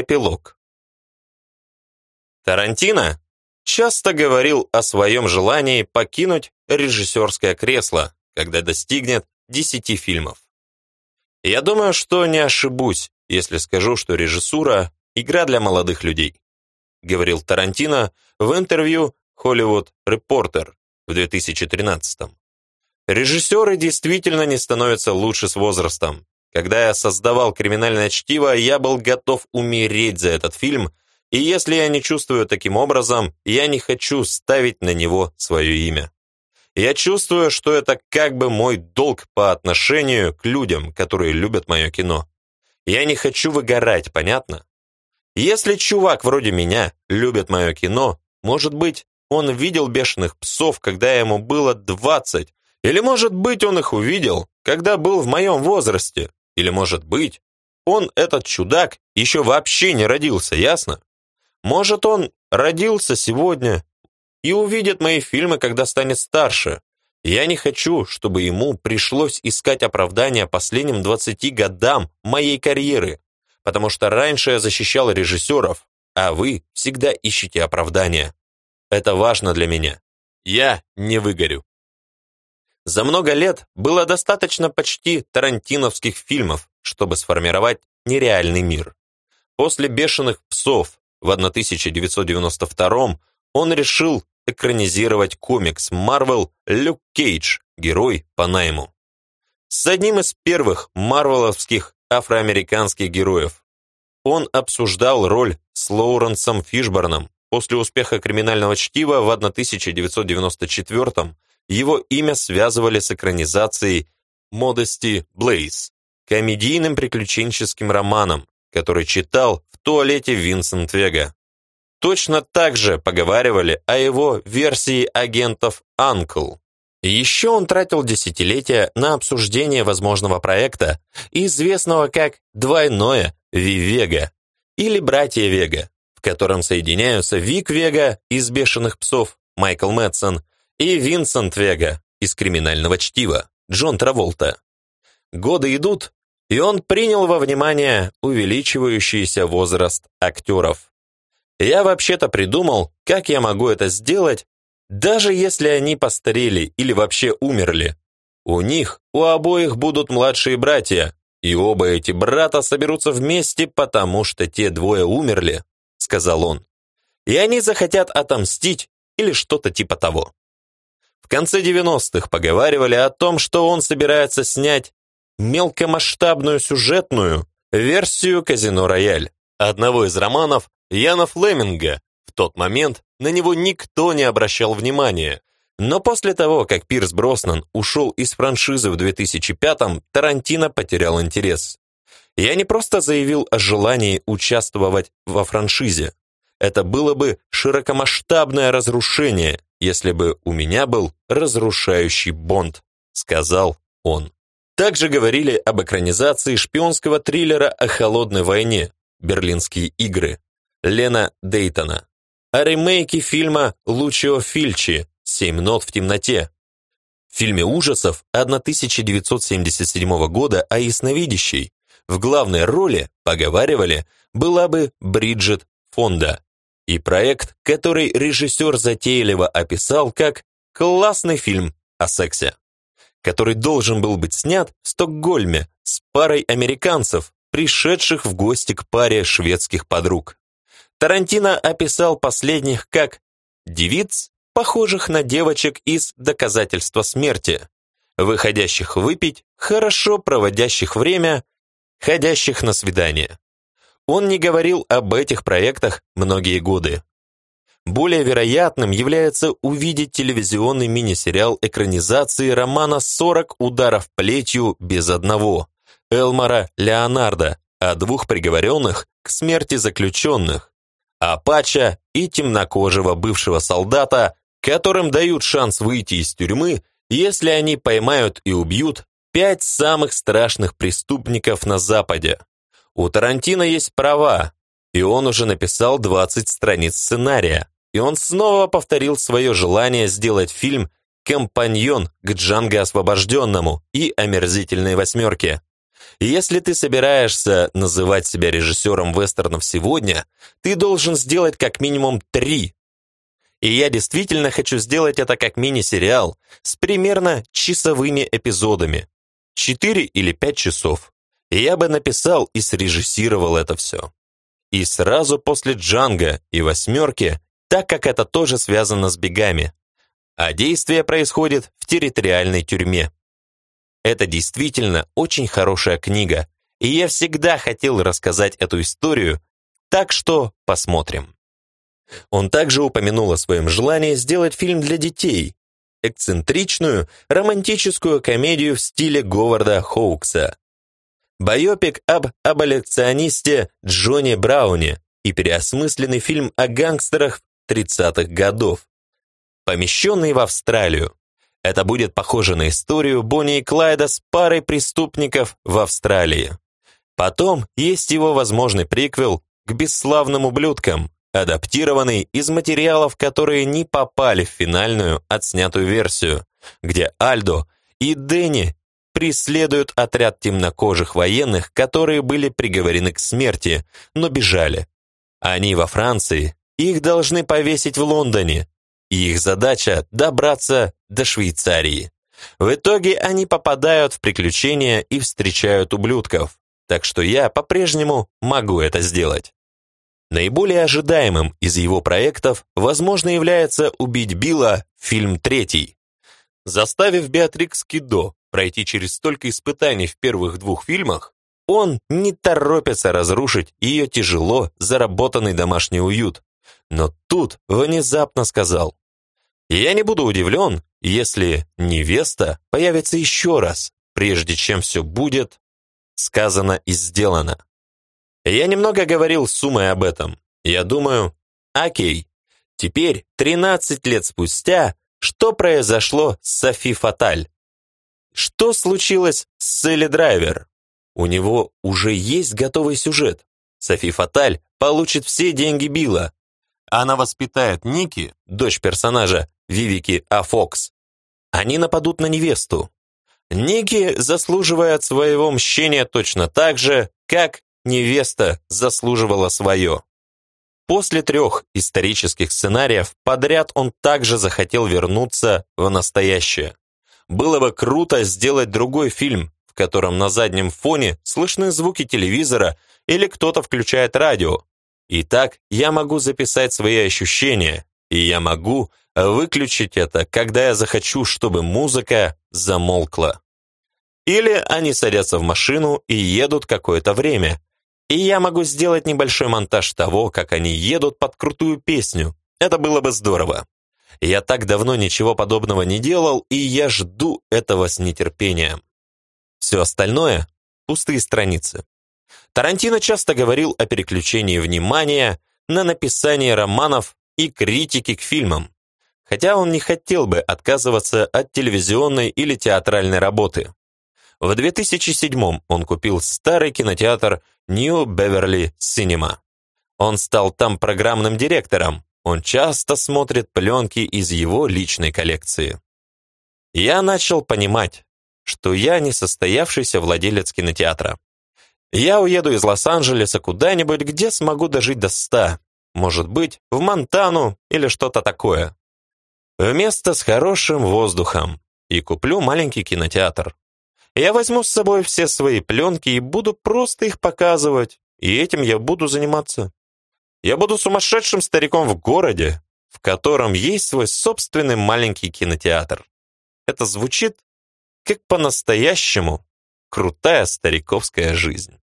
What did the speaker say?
Эпилог. Тарантино часто говорил о своем желании покинуть режиссерское кресло, когда достигнет 10 фильмов. Я думаю, что не ошибусь, если скажу, что режиссура – игра для молодых людей, говорил Тарантино в интервью Hollywood Reporter в 2013 -м. Режиссеры действительно не становятся лучше с возрастом. Когда я создавал «Криминальное чтиво», я был готов умереть за этот фильм, и если я не чувствую таким образом, я не хочу ставить на него свое имя. Я чувствую, что это как бы мой долг по отношению к людям, которые любят мое кино. Я не хочу выгорать, понятно? Если чувак вроде меня любит мое кино, может быть, он видел «Бешеных псов», когда ему было 20, или, может быть, он их увидел, когда был в моем возрасте, или, может быть, он, этот чудак, еще вообще не родился, ясно? Может, он родился сегодня и увидит мои фильмы, когда станет старше. Я не хочу, чтобы ему пришлось искать оправдания последним 20 годам моей карьеры, потому что раньше я защищал режиссеров, а вы всегда ищете оправдания. Это важно для меня. Я не выгорю. За много лет было достаточно почти тарантиновских фильмов, чтобы сформировать нереальный мир. После «Бешеных псов» в 1992 он решил экранизировать комикс Marvel «Люк Кейдж. Герой по найму». С одним из первых марвеловских афроамериканских героев. Он обсуждал роль с Лоуренсом Фишборном. После успеха «Криминального чтива» в 1994 его имя связывали с экранизацией «Модести Блейз», комедийным приключенческим романом, который читал в туалете Винсент Вега. Точно так же поговаривали о его версии агентов «Анкл». Еще он тратил десятилетия на обсуждение возможного проекта, известного как «Двойное Вивега» или «Братья Вега», в котором соединяются Вик Вега из «Бешеных псов» Майкл Мэтсон и Винсент Вега из «Криминального чтива» Джон Траволта. Годы идут, и он принял во внимание увеличивающийся возраст актеров. Я вообще-то придумал, как я могу это сделать, даже если они постарели или вообще умерли. У них, у обоих будут младшие братья, и оба эти брата соберутся вместе, потому что те двое умерли, сказал он. И они захотят отомстить или что-то типа того. В конце 90-х поговаривали о том, что он собирается снять мелкомасштабную сюжетную версию «Казино Рояль», одного из романов Яна Флеминга. В тот момент на него никто не обращал внимания, но после того, как Пирс Броснан ушел из франшизы в 2005-м, Тарантино потерял интерес. Я не просто заявил о желании участвовать во франшизе. Это было бы широкомасштабное разрушение, если бы у меня был разрушающий Бонд», — сказал он. Также говорили об экранизации шпионского триллера о холодной войне «Берлинские игры» Лена Дейтона, о ремейке фильма Лучио Фильчи. «Семь нот в темноте», в фильме ужасов 1977 года о ясновидящей в главной роли, поговаривали, была бы Бриджит Фонда и проект, который режиссер затейливо описал как «классный фильм о сексе», который должен был быть снят в Стокгольме с парой американцев, пришедших в гости к паре шведских подруг. Тарантино описал последних как «девиц, похожих на девочек из «Доказательства смерти», выходящих выпить, хорошо проводящих время, ходящих на свидание. Он не говорил об этих проектах многие годы. Более вероятным является увидеть телевизионный мини-сериал экранизации романа «40 ударов плетью без одного» Элмара Леонардо о двух приговоренных к смерти заключенных, Апача и темнокожего бывшего солдата, которым дают шанс выйти из тюрьмы, если они поймают и убьют пять самых страшных преступников на Западе. У Тарантино есть права, и он уже написал 20 страниц сценария, и он снова повторил свое желание сделать фильм «Компаньон к Джанго освобожденному» и «Омерзительной восьмерке». Если ты собираешься называть себя режиссером вестернов сегодня, ты должен сделать как минимум три. И я действительно хочу сделать это как мини-сериал с примерно часовыми эпизодами. Четыре или пять часов. Я бы написал и срежиссировал это все. И сразу после «Джанго» и «Восьмерки», так как это тоже связано с бегами. А действие происходит в территориальной тюрьме. Это действительно очень хорошая книга, и я всегда хотел рассказать эту историю, так что посмотрим. Он также упомянул о своем желании сделать фильм для детей, эксцентричную, романтическую комедию в стиле Говарда Хоукса. Байопик об аболиционисте Джонни Брауне и переосмысленный фильм о гангстерах 30-х годов, помещенный в Австралию. Это будет похоже на историю Бонни и Клайда с парой преступников в Австралии. Потом есть его возможный приквел к «Бесславным ублюдкам», адаптированный из материалов, которые не попали в финальную отснятую версию, где Альдо и Дэнни преследуют отряд темнокожих военных, которые были приговорены к смерти, но бежали. Они во Франции, их должны повесить в Лондоне, и их задача – добраться до Швейцарии. В итоге они попадают в приключения и встречают ублюдков, так что я по-прежнему могу это сделать. Наиболее ожидаемым из его проектов, возможно, является «Убить Билла» фильм третий. Заставив Беатрикс Кидо пройти через столько испытаний в первых двух фильмах, он не торопится разрушить ее тяжело заработанный домашний уют, но тут внезапно сказал, «Я не буду удивлен, если невеста появится еще раз, прежде чем все будет сказано и сделано». Я немного говорил с Сумой об этом. Я думаю, окей, теперь, 13 лет спустя, что произошло с Софи Фаталь? Что случилось с Селли Драйвер? У него уже есть готовый сюжет. Софи Фаталь получит все деньги Билла, она воспитает Ники, дочь персонажа Вивики А. Фокс. Они нападут на невесту. Ники заслуживает своего мщения точно так же, как невеста заслуживала свое. После трех исторических сценариев подряд он также захотел вернуться в настоящее. Было бы круто сделать другой фильм, в котором на заднем фоне слышны звуки телевизора или кто-то включает радио, Итак, я могу записать свои ощущения, и я могу выключить это, когда я захочу, чтобы музыка замолкла. Или они садятся в машину и едут какое-то время, и я могу сделать небольшой монтаж того, как они едут под крутую песню. Это было бы здорово. Я так давно ничего подобного не делал, и я жду этого с нетерпением. Все остальное — пустые страницы. Тарантино часто говорил о переключении внимания на написание романов и критики к фильмам, хотя он не хотел бы отказываться от телевизионной или театральной работы. В 2007 он купил старый кинотеатр New Beverly Cinema. Он стал там программным директором, он часто смотрит пленки из его личной коллекции. Я начал понимать, что я не состоявшийся владелец кинотеатра. Я уеду из Лос-Анджелеса куда-нибудь, где смогу дожить до ста. Может быть, в Монтану или что-то такое. Вместо с хорошим воздухом. И куплю маленький кинотеатр. Я возьму с собой все свои пленки и буду просто их показывать. И этим я буду заниматься. Я буду сумасшедшим стариком в городе, в котором есть свой собственный маленький кинотеатр. Это звучит как по-настоящему крутая стариковская жизнь.